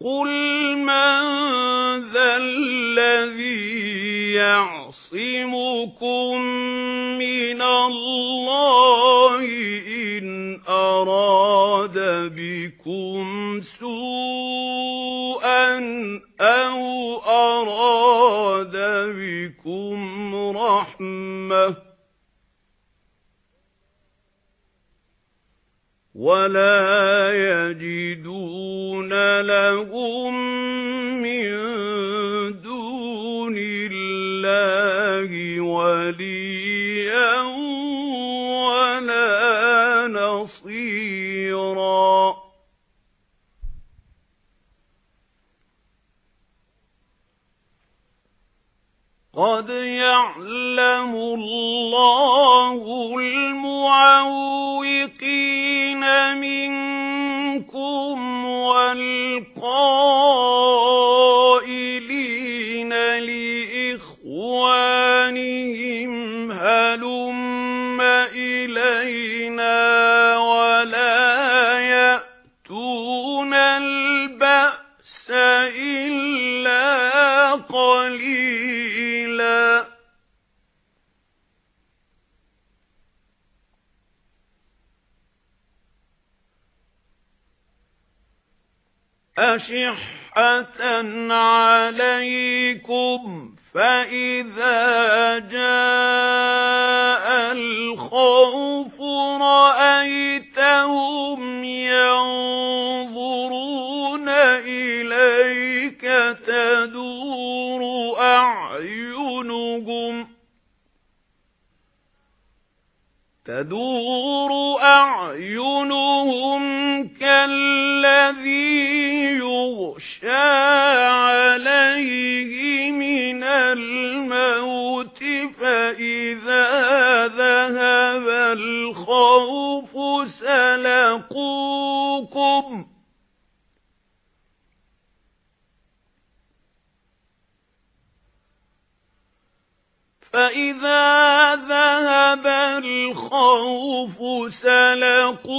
قُلْ مَن ذَا الَّذِي يَعْصِمُكُم مِّنَ اللَّهِ إِنْ أَرَادَ بِكُمْ سُوءًا أَوْ أَرَادَ بِكُمْ رَحْمَةً وَلَا يَجِدُونَ لَهُم مِّن دُونِ اللَّهِ وَلِيًّا وَلَا نَصِيرًا قَدْ يَعْلَمُ اللَّهُ قَلِيلًا. أَشِحَّةً عَلَيْكُمْ فَإِذَا جَاءَ الْخَوْفُ رَأَيْتَهُمْ تَدُورُ أَعْيُنُهُمْ كَالَّذِي يُغْشَى عَلَيْهِ مِنَ الْمَوْتِ فَإِذَا ذَهَبَ الْخَوْفُ سَلَقُوكُمْ فَإِذَا ذَهَبَ الْخَوْفُ سَلَقُوكُم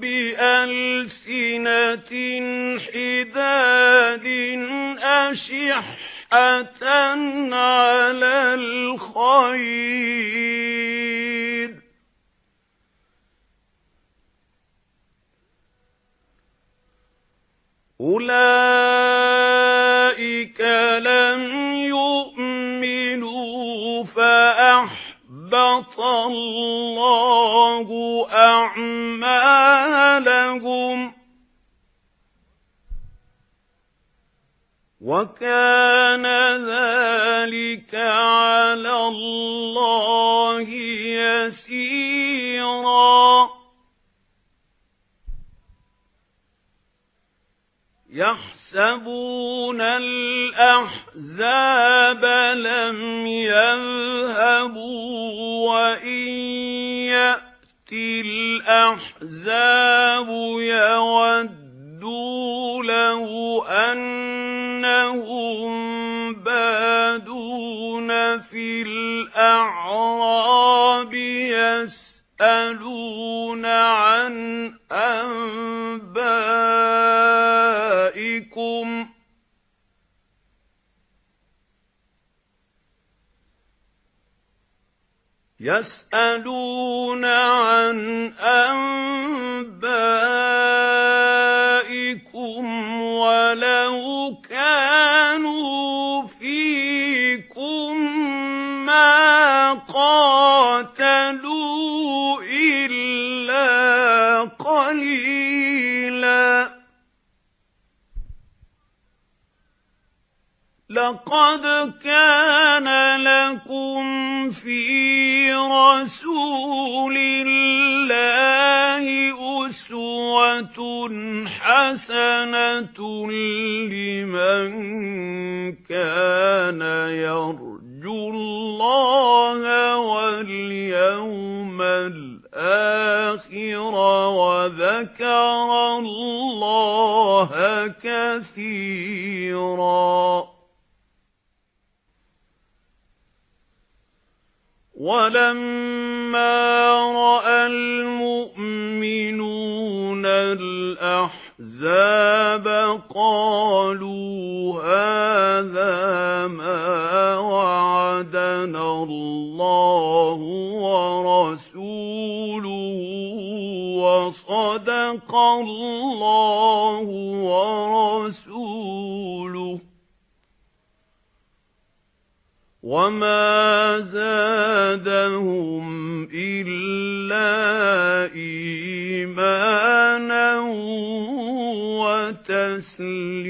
بِأَلْسِنَةٍ حِدَادٍ أَشِحَّةً عَلَى الْخَيْرِ أُولَئِكَ فَأَحْبَطَ اللَّهُ أَعْمَالَهُمْ وَكَانَ ذَلِكَ عَلَى اللَّهِ يَسِيرًا يَحْسَبُونَ الْأَحْزَابَ لَمْ يَذْهَبُوا وَإِن يَأْتِ الْأَحْزَابُ يَوَدُّوا لَوْ أَنَّهُم بَادُونَ فِي الْأَعْرَابِ يَسْأَلُونَ يَسْأَلُونَ عَنْ أَنبَائِكُمْ وَلَوْ كَانُوا لَقَدْ كَانَ لَكُمْ فِي رَسُولِ اللَّهِ أُسْوَةٌ حَسَنَةٌ لِمَن كَانَ يَرْجُو اللَّهَ وَالْيَوْمَ الْآخِرَ وَذَكَرَ اللَّهَ كَثِيرًا. وَلَمَّا رَأَى الْمُؤْمِنُونَ الْأَحْزَابَ قَالُوا هَذَا مَا وَعَدَنَا اللَّهُ وَرَسُولُهُ وَصَدَقَ اللَّهُ وَرَسُولُهُ وَمَا زَادَهُمْ إِلَّا إِيمَانًا وَتَسْلِيمًا